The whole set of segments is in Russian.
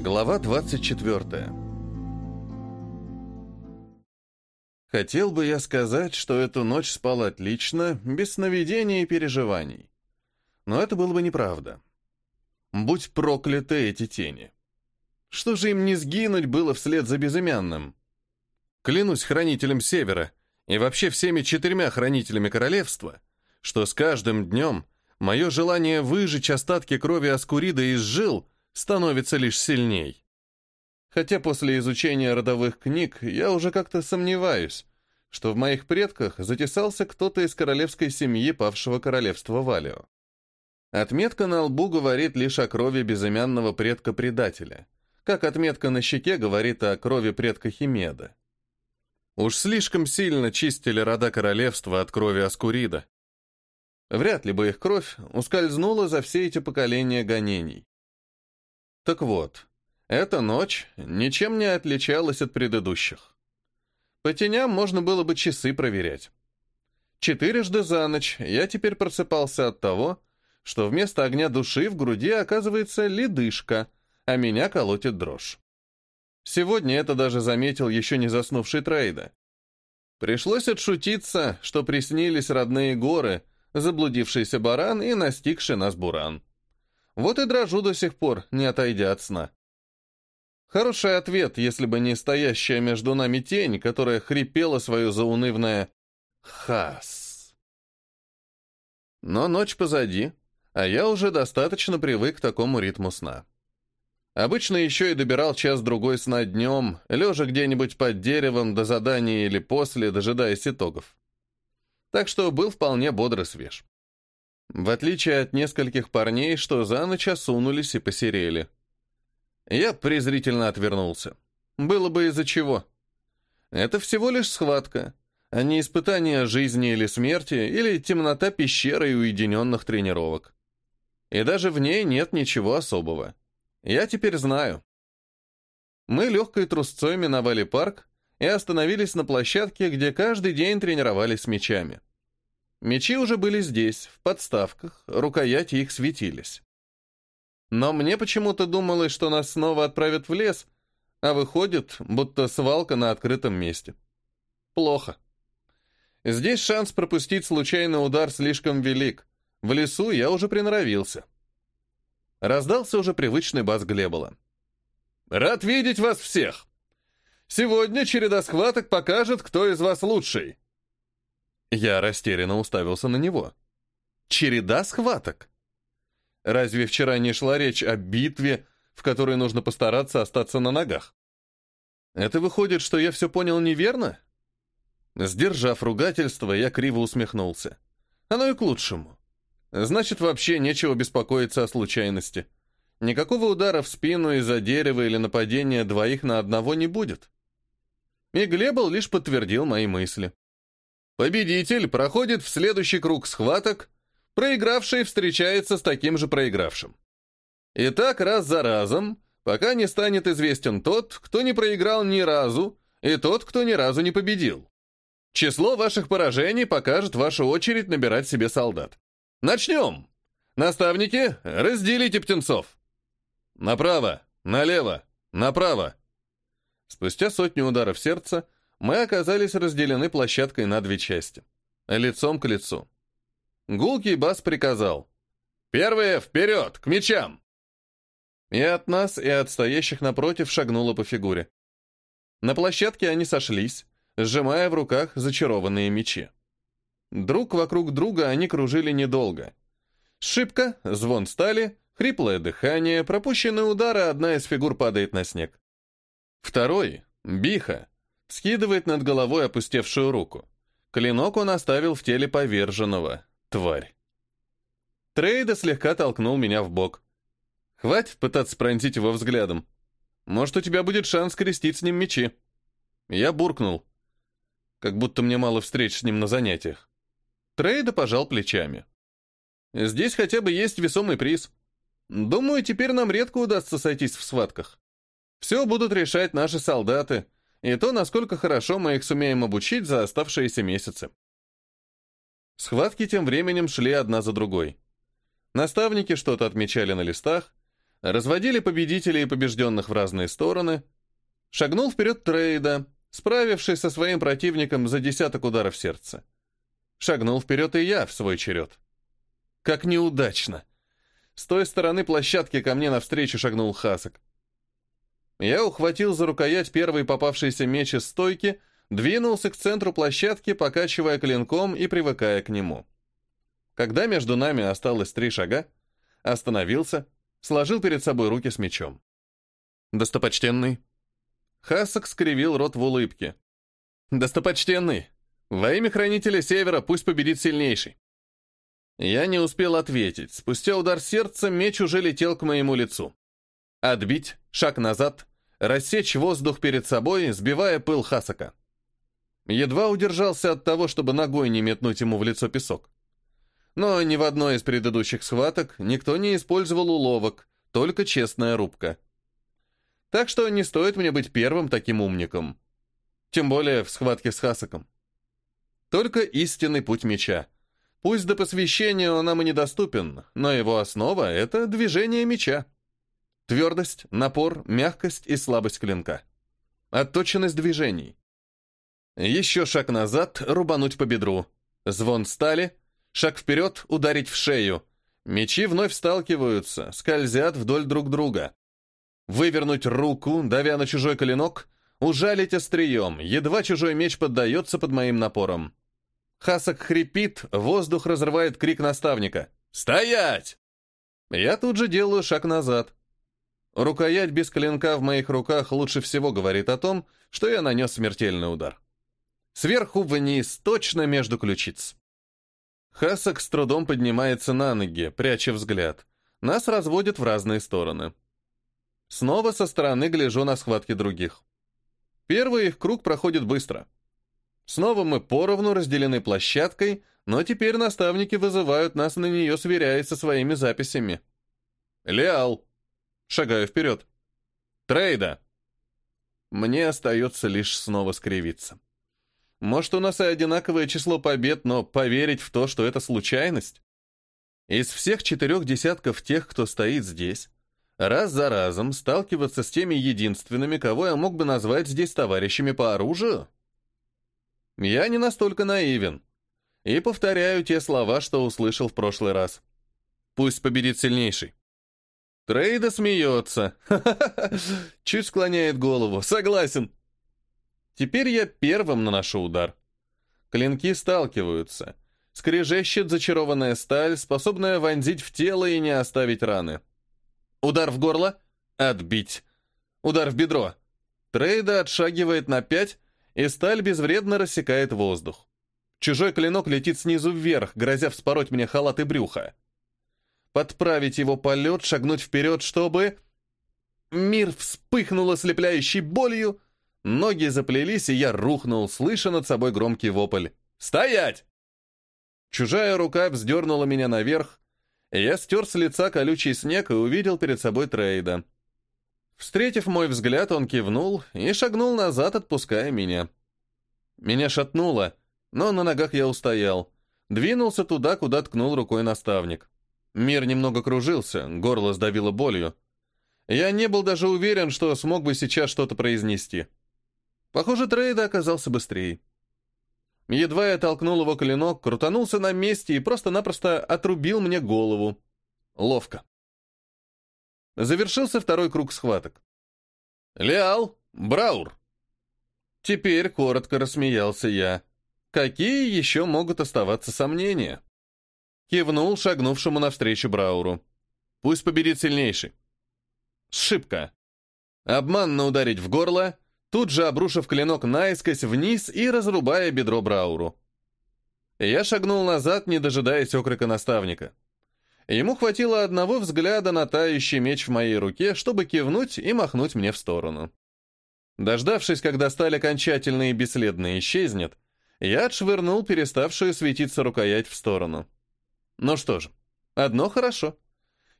Глава 24. Хотел бы я сказать, что эту ночь спал отлично, без сновидений и переживаний. Но это было бы неправда. Будь прокляты эти тени. Что же им не сгинуть было вслед за безымянным? Клянусь хранителем Севера и вообще всеми четырьмя хранителями королевства, что с каждым днем мое желание выжечь остатки крови Аскурида из жил становится лишь сильней. Хотя после изучения родовых книг я уже как-то сомневаюсь, что в моих предках затесался кто-то из королевской семьи павшего королевства Валио. Отметка на лбу говорит лишь о крови безымянного предка-предателя, как отметка на щеке говорит о крови предка Химеда. Уж слишком сильно чистили рода королевства от крови Аскурида. Вряд ли бы их кровь ускользнула за все эти поколения гонений. Так вот, эта ночь ничем не отличалась от предыдущих. По теням можно было бы часы проверять. Четырежды за ночь я теперь просыпался от того, что вместо огня души в груди оказывается ледышка, а меня колотит дрожь. Сегодня это даже заметил еще не заснувший Трейда. Пришлось отшутиться, что приснились родные горы, заблудившийся баран и настигший нас буран. Вот и дрожу до сих пор, не отойдя от сна. Хороший ответ, если бы не стоящая между нами тень, которая хрипела свое заунывное «Хас». Но ночь позади, а я уже достаточно привык к такому ритму сна. Обычно еще и добирал час-другой сна днем, лежа где-нибудь под деревом до задания или после, дожидаясь итогов. Так что был вполне бодро свеж. В отличие от нескольких парней, что за ночь осунулись и посерели. Я презрительно отвернулся. Было бы из-за чего. Это всего лишь схватка, а не испытание жизни или смерти, или темнота пещеры и уединенных тренировок. И даже в ней нет ничего особого. Я теперь знаю. Мы легкой трусцой миновали парк и остановились на площадке, где каждый день тренировались с мячами. Мечи уже были здесь, в подставках, рукояти их светились. Но мне почему-то думалось, что нас снова отправят в лес, а выходит, будто свалка на открытом месте. Плохо. Здесь шанс пропустить случайный удар слишком велик. В лесу я уже приноровился. Раздался уже привычный бас Глебола. «Рад видеть вас всех! Сегодня череда схваток покажет, кто из вас лучший!» Я растерянно уставился на него. «Череда схваток!» Разве вчера не шла речь о битве, в которой нужно постараться остаться на ногах? Это выходит, что я все понял неверно? Сдержав ругательство, я криво усмехнулся. Оно и к лучшему. Значит, вообще нечего беспокоиться о случайности. Никакого удара в спину из-за дерева или нападения двоих на одного не будет. И Глебл лишь подтвердил мои мысли. Победитель проходит в следующий круг схваток, проигравший встречается с таким же проигравшим. И так раз за разом, пока не станет известен тот, кто не проиграл ни разу, и тот, кто ни разу не победил. Число ваших поражений покажет вашу очередь набирать себе солдат. Начнем! Наставники, разделите птенцов. Направо, налево, направо. Спустя сотню ударов сердца мы оказались разделены площадкой на две части. Лицом к лицу. Гулкий бас приказал. «Первые, вперед, к мечам!» И от нас, и от стоящих напротив шагнуло по фигуре. На площадке они сошлись, сжимая в руках зачарованные мечи. Друг вокруг друга они кружили недолго. Шибко, звон стали, хриплое дыхание, пропущенные удары, одна из фигур падает на снег. Второй, Биха, скидывает над головой опустевшую руку. Клинок он оставил в теле поверженного. Тварь. Трейда слегка толкнул меня в бок. Хватит пытаться пронзить его взглядом. Может, у тебя будет шанс крестить с ним мечи. Я буркнул. Как будто мне мало встреч с ним на занятиях. Трейда пожал плечами. «Здесь хотя бы есть весомый приз. Думаю, теперь нам редко удастся сойтись в схватках. Все будут решать наши солдаты, и то, насколько хорошо мы их сумеем обучить за оставшиеся месяцы». Схватки тем временем шли одна за другой. Наставники что-то отмечали на листах, разводили победителей и побежденных в разные стороны, шагнул вперед Трейда, справившись со своим противником за десяток ударов сердца. Шагнул вперед и я в свой черед. Как неудачно! С той стороны площадки ко мне навстречу шагнул Хасок. Я ухватил за рукоять первый попавшийся меч из стойки, двинулся к центру площадки, покачивая клинком и привыкая к нему. Когда между нами осталось три шага, остановился, сложил перед собой руки с мечом. «Достопочтенный». Хасок скривил рот в улыбке. «Достопочтенный, во имя Хранителя Севера пусть победит сильнейший». Я не успел ответить. Спустя удар сердца меч уже летел к моему лицу. Отбить, шаг назад, рассечь воздух перед собой, сбивая пыл Хасака. Едва удержался от того, чтобы ногой не метнуть ему в лицо песок. Но ни в одной из предыдущих схваток никто не использовал уловок, только честная рубка. Так что не стоит мне быть первым таким умником. Тем более в схватке с Хасаком. Только истинный путь меча. Пусть до посвящения он нам и недоступен, но его основа — это движение меча. Твердость, напор, мягкость и слабость клинка. Отточенность движений. Еще шаг назад, рубануть по бедру. Звон стали — Шаг вперед, ударить в шею. Мечи вновь сталкиваются, скользят вдоль друг друга. Вывернуть руку, давя на чужой коленок, ужалить острием, едва чужой меч поддается под моим напором. Хасак хрипит, воздух разрывает крик наставника. «Стоять!» Я тут же делаю шаг назад. Рукоять без клинка в моих руках лучше всего говорит о том, что я нанес смертельный удар. Сверху вниз, точно между ключиц. Хасак с трудом поднимается на ноги, пряча взгляд. Нас разводят в разные стороны. Снова со стороны гляжу на схватки других. Первый их круг проходит быстро. Снова мы поровну разделены площадкой, но теперь наставники вызывают нас на нее, сверяясь со своими записями. Леал. Шагаю вперед. Трейда. Мне остается лишь снова скривиться. Может, у нас и одинаковое число побед, но поверить в то, что это случайность? Из всех четырех десятков тех, кто стоит здесь, раз за разом сталкиваться с теми единственными, кого я мог бы назвать здесь товарищами по оружию? Я не настолько наивен. И повторяю те слова, что услышал в прошлый раз. Пусть победит сильнейший. Трейда смеется. Чуть склоняет голову. Согласен. Теперь я первым наношу удар. Клинки сталкиваются. Скрежещет зачарованная сталь, способная вонзить в тело и не оставить раны. Удар в горло. Отбить. Удар в бедро. Трейда отшагивает на пять, и сталь безвредно рассекает воздух. Чужой клинок летит снизу вверх, грозя вспороть мне халат и брюхо. Подправить его полет, шагнуть вперед, чтобы... Мир вспыхнул ослепляющей болью, Ноги заплелись, и я рухнул, слыша над собой громкий вопль. «Стоять!» Чужая рука вздернула меня наверх, я стер с лица колючий снег и увидел перед собой Трейда. Встретив мой взгляд, он кивнул и шагнул назад, отпуская меня. Меня шатнуло, но на ногах я устоял. Двинулся туда, куда ткнул рукой наставник. Мир немного кружился, горло сдавило болью. Я не был даже уверен, что смог бы сейчас что-то произнести. Похоже, Трейда оказался быстрее. Едва я толкнул его клинок, крутанулся на месте и просто-напросто отрубил мне голову. Ловко. Завершился второй круг схваток. «Леал! Браур!» Теперь коротко рассмеялся я. Какие еще могут оставаться сомнения? Кивнул шагнувшему навстречу Брауру. Пусть победит сильнейший. Сшибка. Обманно ударить в горло — тут же обрушив клинок наискось вниз и разрубая бедро Брауру. Я шагнул назад, не дожидаясь окрика наставника. Ему хватило одного взгляда на тающий меч в моей руке, чтобы кивнуть и махнуть мне в сторону. Дождавшись, когда сталь окончательно и бесследно исчезнет, я отшвырнул переставшую светиться рукоять в сторону. Ну что ж, одно хорошо.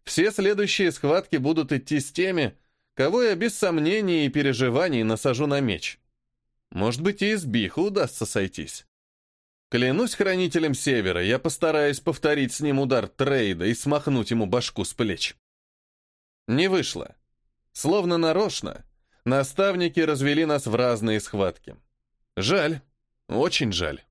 Все следующие схватки будут идти с теми, кого я без сомнений и переживаний насажу на меч. Может быть, и из биха удастся сойтись. Клянусь хранителем Севера, я постараюсь повторить с ним удар трейда и смахнуть ему башку с плеч. Не вышло. Словно нарочно, наставники развели нас в разные схватки. Жаль, очень жаль.